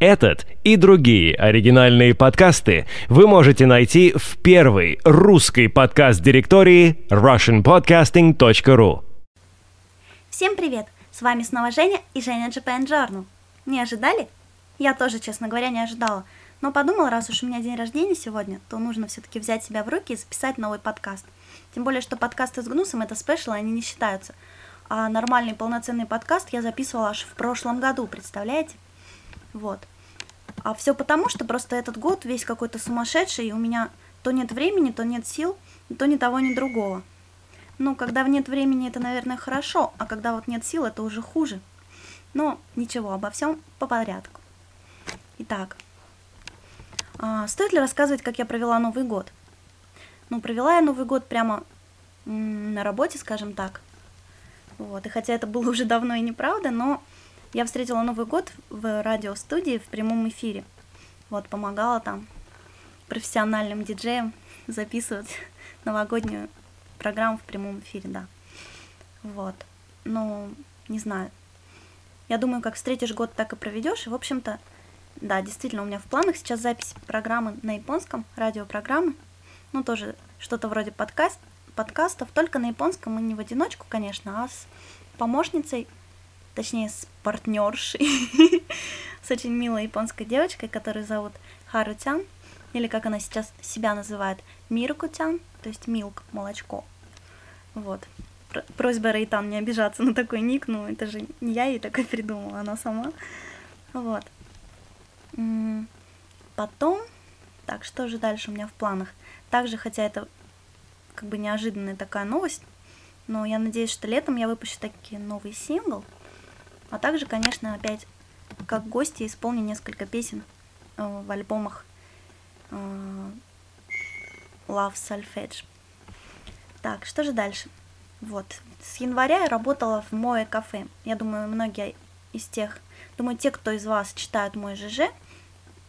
Этот и другие оригинальные подкасты вы можете найти в первой русской подкаст-директории russianpodcasting.ru Всем привет! С вами снова Женя и Женя Japan Journal. Не ожидали? Я тоже, честно говоря, не ожидала. Но подумала, раз уж у меня день рождения сегодня, то нужно все-таки взять себя в руки и записать новый подкаст. Тем более, что подкасты с Гнусом это спешл, они не считаются. А нормальный полноценный подкаст я записывала аж в прошлом году, представляете? Вот. А все потому, что просто этот год весь какой-то сумасшедший, и у меня то нет времени, то нет сил, то ни того, ни другого. Ну, когда нет времени, это, наверное, хорошо, а когда вот нет сил, это уже хуже. Но ничего, обо всем по порядку. Итак, а, стоит ли рассказывать, как я провела Новый год? Ну, провела я Новый год прямо на работе, скажем так. Вот, и хотя это было уже давно и неправда, но я встретила Новый год в радиостудии в прямом эфире. Вот, помогала там профессиональным диджеям записывать новогоднюю программу в прямом эфире, да. Вот. Ну, не знаю. Я думаю, как встретишь год, так и проведешь. И, в общем-то, да, действительно, у меня в планах сейчас запись программы на японском, радиопрограммы. Ну, тоже что-то вроде подкаст, подкастов, только на японском и не в одиночку, конечно, а с помощницей точнее с партнершей, с очень милой японской девочкой, которую зовут Харутян, или как она сейчас себя называет, Миркутян, то есть Милк, молочко. Вот. Просьба Рейтан не обижаться на такой ник, ну это же не я ей такой придумала, она сама. Вот. Потом, так, что же дальше у меня в планах? Также, хотя это как бы неожиданная такая новость, но я надеюсь, что летом я выпущу таки новый сингл – а также, конечно, опять как гости исполню несколько песен э, в альбомах э, Love Solfege. Так, что же дальше? Вот, с января я работала в Мое кафе. Я думаю, многие из тех, думаю, те, кто из вас читают мой ЖЖ,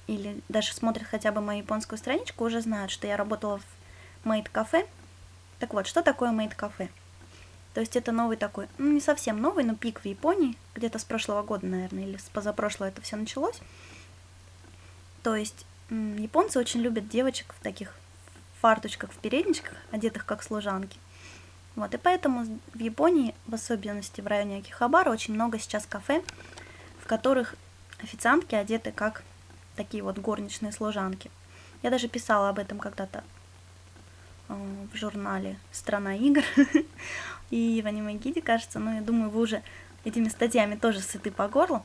или даже смотрят хотя бы мою японскую страничку, уже знают, что я работала в Made кафе. Так вот, что такое Made кафе? То есть это новый такой, ну не совсем новый, но пик в Японии, где-то с прошлого года, наверное, или с позапрошлого это все началось. То есть японцы очень любят девочек в таких фарточках, в передничках, одетых как служанки. Вот, и поэтому в Японии, в особенности в районе Акихабара, очень много сейчас кафе, в которых официантки одеты как такие вот горничные служанки. Я даже писала об этом когда-то в журнале «Страна игр». и в аниме-гиде, кажется. Ну, я думаю, вы уже этими статьями тоже сыты по горлу.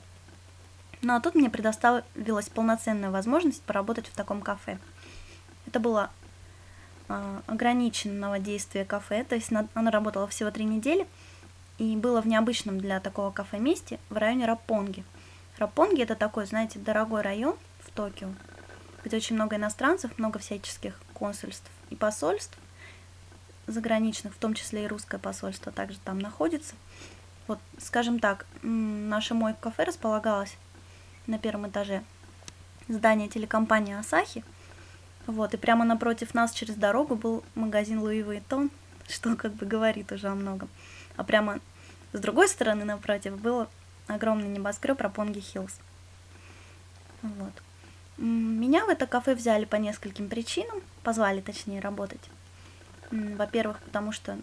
Ну, а тут мне предоставилась полноценная возможность поработать в таком кафе. Это было э, ограниченного действия кафе, то есть оно работало всего три недели, и было в необычном для такого кафе месте в районе Рапонги. Рапонги это такой, знаете, дорогой район в Токио, где очень много иностранцев, много всяческих консульств и посольств, заграничных, в том числе и русское посольство также там находится. Вот, скажем так, наше мой кафе располагалось на первом этаже здания телекомпании Асахи. Вот, и прямо напротив нас через дорогу был магазин Луи Vuitton, что как бы говорит уже о многом. А прямо с другой стороны напротив был огромный небоскреб Рапонги Хиллз. Вот. Меня в это кафе взяли по нескольким причинам, позвали точнее работать. Во-первых, потому что,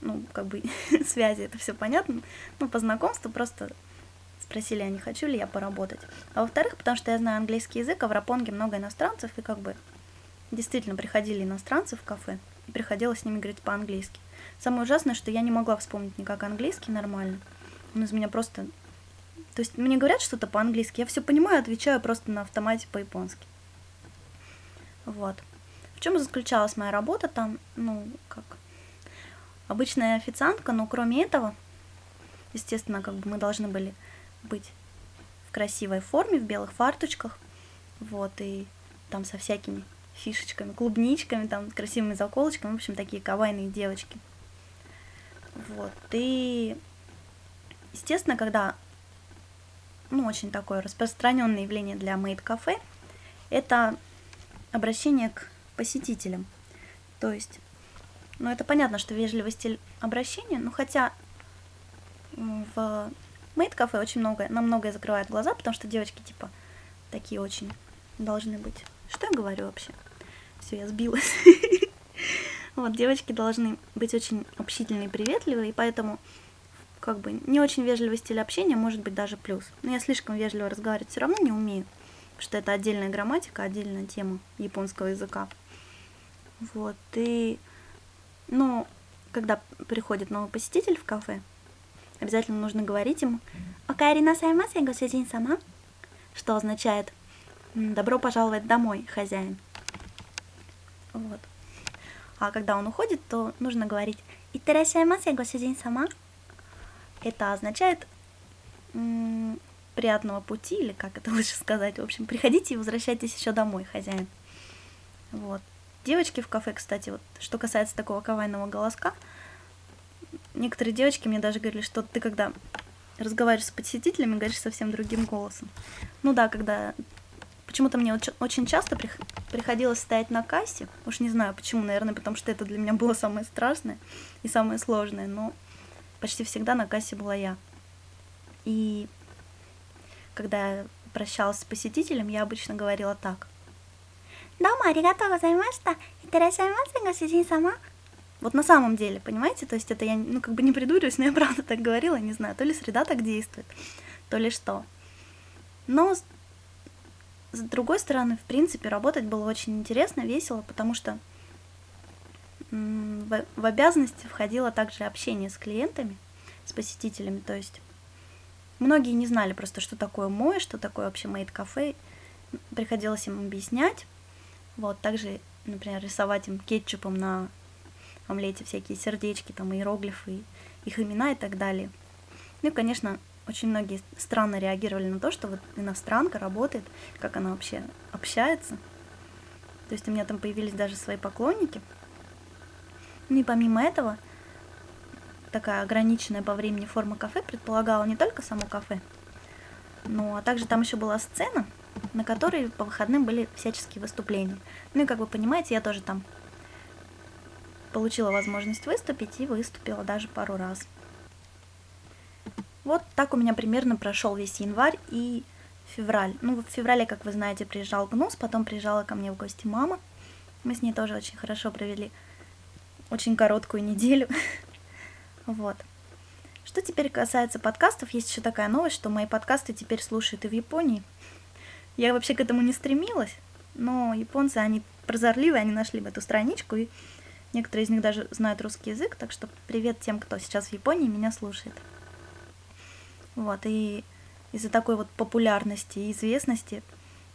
ну, как бы связи, это все понятно. Ну, по знакомству просто спросили, а не хочу ли я поработать. А во-вторых, потому что я знаю английский язык, а в Рапонге много иностранцев, и как бы действительно приходили иностранцы в кафе, и приходилось с ними говорить по-английски. Самое ужасное, что я не могла вспомнить никак английский нормально. Он из меня просто... То есть мне говорят что-то по-английски, я все понимаю, отвечаю просто на автомате по-японски. Вот чем заключалась моя работа там, ну, как обычная официантка, но кроме этого, естественно, как бы мы должны были быть в красивой форме, в белых фарточках, вот, и там со всякими фишечками, клубничками, там, красивыми заколочками, в общем, такие кавайные девочки. Вот, и, естественно, когда, ну, очень такое распространенное явление для мейд-кафе, это обращение к посетителям. То есть, ну это понятно, что вежливый стиль обращения, но хотя в мейд-кафе очень много, на многое закрывают глаза, потому что девочки типа такие очень должны быть. Что я говорю вообще? Все, я сбилась. Вот, девочки должны быть очень общительные и приветливые, и поэтому как бы не очень вежливый стиль общения может быть даже плюс. Но я слишком вежливо разговаривать все равно не умею, потому что это отдельная грамматика, отдельная тема японского языка. Вот, и, ну, когда приходит новый посетитель в кафе, обязательно нужно говорить ему «Окаэри насаймасе, госюдин сама», что означает «Добро пожаловать домой, хозяин». Вот. А когда он уходит, то нужно говорить «Иттерасяймасе, госюдин сама». Это означает приятного пути, или как это лучше сказать. В общем, приходите и возвращайтесь еще домой, хозяин. Вот. Девочки в кафе, кстати, вот что касается такого кавайного голоска, некоторые девочки мне даже говорили, что ты когда разговариваешь с посетителями, говоришь совсем другим голосом. Ну да, когда почему-то мне очень часто приходилось стоять на кассе, уж не знаю почему, наверное, потому что это для меня было самое страшное и самое сложное, но почти всегда на кассе была я. И когда я прощалась с посетителем, я обычно говорила так. Дома, аригато гозаймашта, иттерасаймасе, госидин сама. Вот на самом деле, понимаете? То есть это я, ну, как бы не придуриваюсь, но я правда так говорила, не знаю, то ли среда так действует, то ли что. Но с другой стороны, в принципе, работать было очень интересно, весело, потому что в, обязанности входило также общение с клиентами, с посетителями, то есть многие не знали просто, что такое мой, что такое вообще мейд-кафе, приходилось им объяснять, вот, также, например, рисовать им кетчупом на омлете всякие сердечки, там, иероглифы, их имена и так далее. Ну и, конечно, очень многие странно реагировали на то, что вот иностранка работает, как она вообще общается. То есть у меня там появились даже свои поклонники. Ну и помимо этого, такая ограниченная по времени форма кафе предполагала не только само кафе, но а также там еще была сцена, на которой по выходным были всяческие выступления. Ну и как вы понимаете, я тоже там получила возможность выступить и выступила даже пару раз. Вот так у меня примерно прошел весь январь и февраль. Ну, в феврале, как вы знаете, приезжал Гнус, потом приезжала ко мне в гости мама. Мы с ней тоже очень хорошо провели очень короткую неделю. Вот. Что теперь касается подкастов, есть еще такая новость, что мои подкасты теперь слушают и в Японии. Я вообще к этому не стремилась, но японцы, они прозорливые, они нашли эту страничку, и некоторые из них даже знают русский язык, так что привет тем, кто сейчас в Японии меня слушает. Вот, и из-за такой вот популярности и известности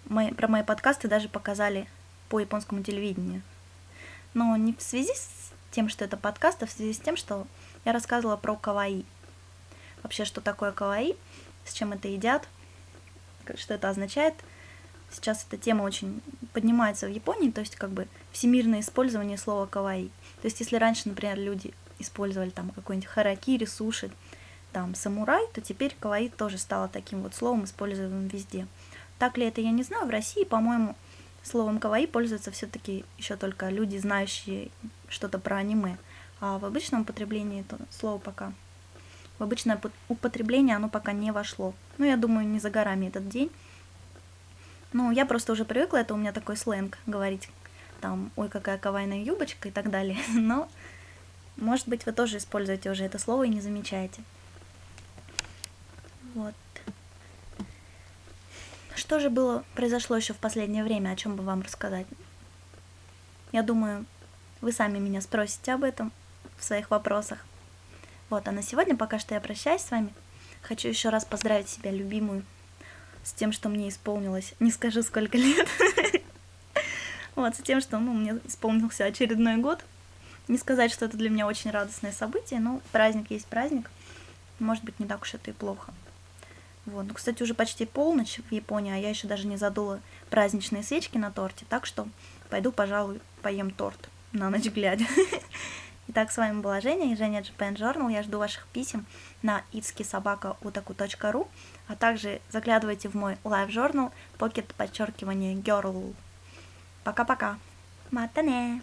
мои, про мои подкасты даже показали по японскому телевидению. Но не в связи с тем, что это подкаст, а в связи с тем, что я рассказывала про каваи. Вообще, что такое каваи, с чем это едят, что это означает. Сейчас эта тема очень поднимается в Японии, то есть как бы всемирное использование слова каваи. То есть если раньше, например, люди использовали там какой-нибудь харакири, суши, там самурай, то теперь каваи тоже стало таким вот словом, используемым везде. Так ли это, я не знаю. В России, по-моему, словом каваи пользуются все-таки еще только люди, знающие что-то про аниме. А в обычном употреблении это слово пока в обычное употребление оно пока не вошло. Ну, я думаю, не за горами этот день. Ну, я просто уже привыкла, это у меня такой сленг говорить там, ой, какая кавайная юбочка и так далее. Но, может быть, вы тоже используете уже это слово и не замечаете. Вот. Что же было, произошло еще в последнее время, о чем бы вам рассказать? Я думаю, вы сами меня спросите об этом в своих вопросах. Вот, а на сегодня пока что я прощаюсь с вами. Хочу еще раз поздравить себя, любимую, с тем, что мне исполнилось, не скажу сколько лет. Вот, с тем, что, ну, мне исполнился очередной год. Не сказать, что это для меня очень радостное событие, но праздник есть праздник. Может быть, не так уж это и плохо. Вот. Ну, кстати, уже почти полночь в Японии, а я еще даже не задула праздничные свечки на торте, так что пойду, пожалуй, поем торт на ночь глядя. Итак, с вами была Женя и Женя Japan Journal. Я жду ваших писем на itsukisobaka.utaku.ru, а также заглядывайте в мой лайв-журнал Pocket подчеркивание Girl. Пока-пока. Матане.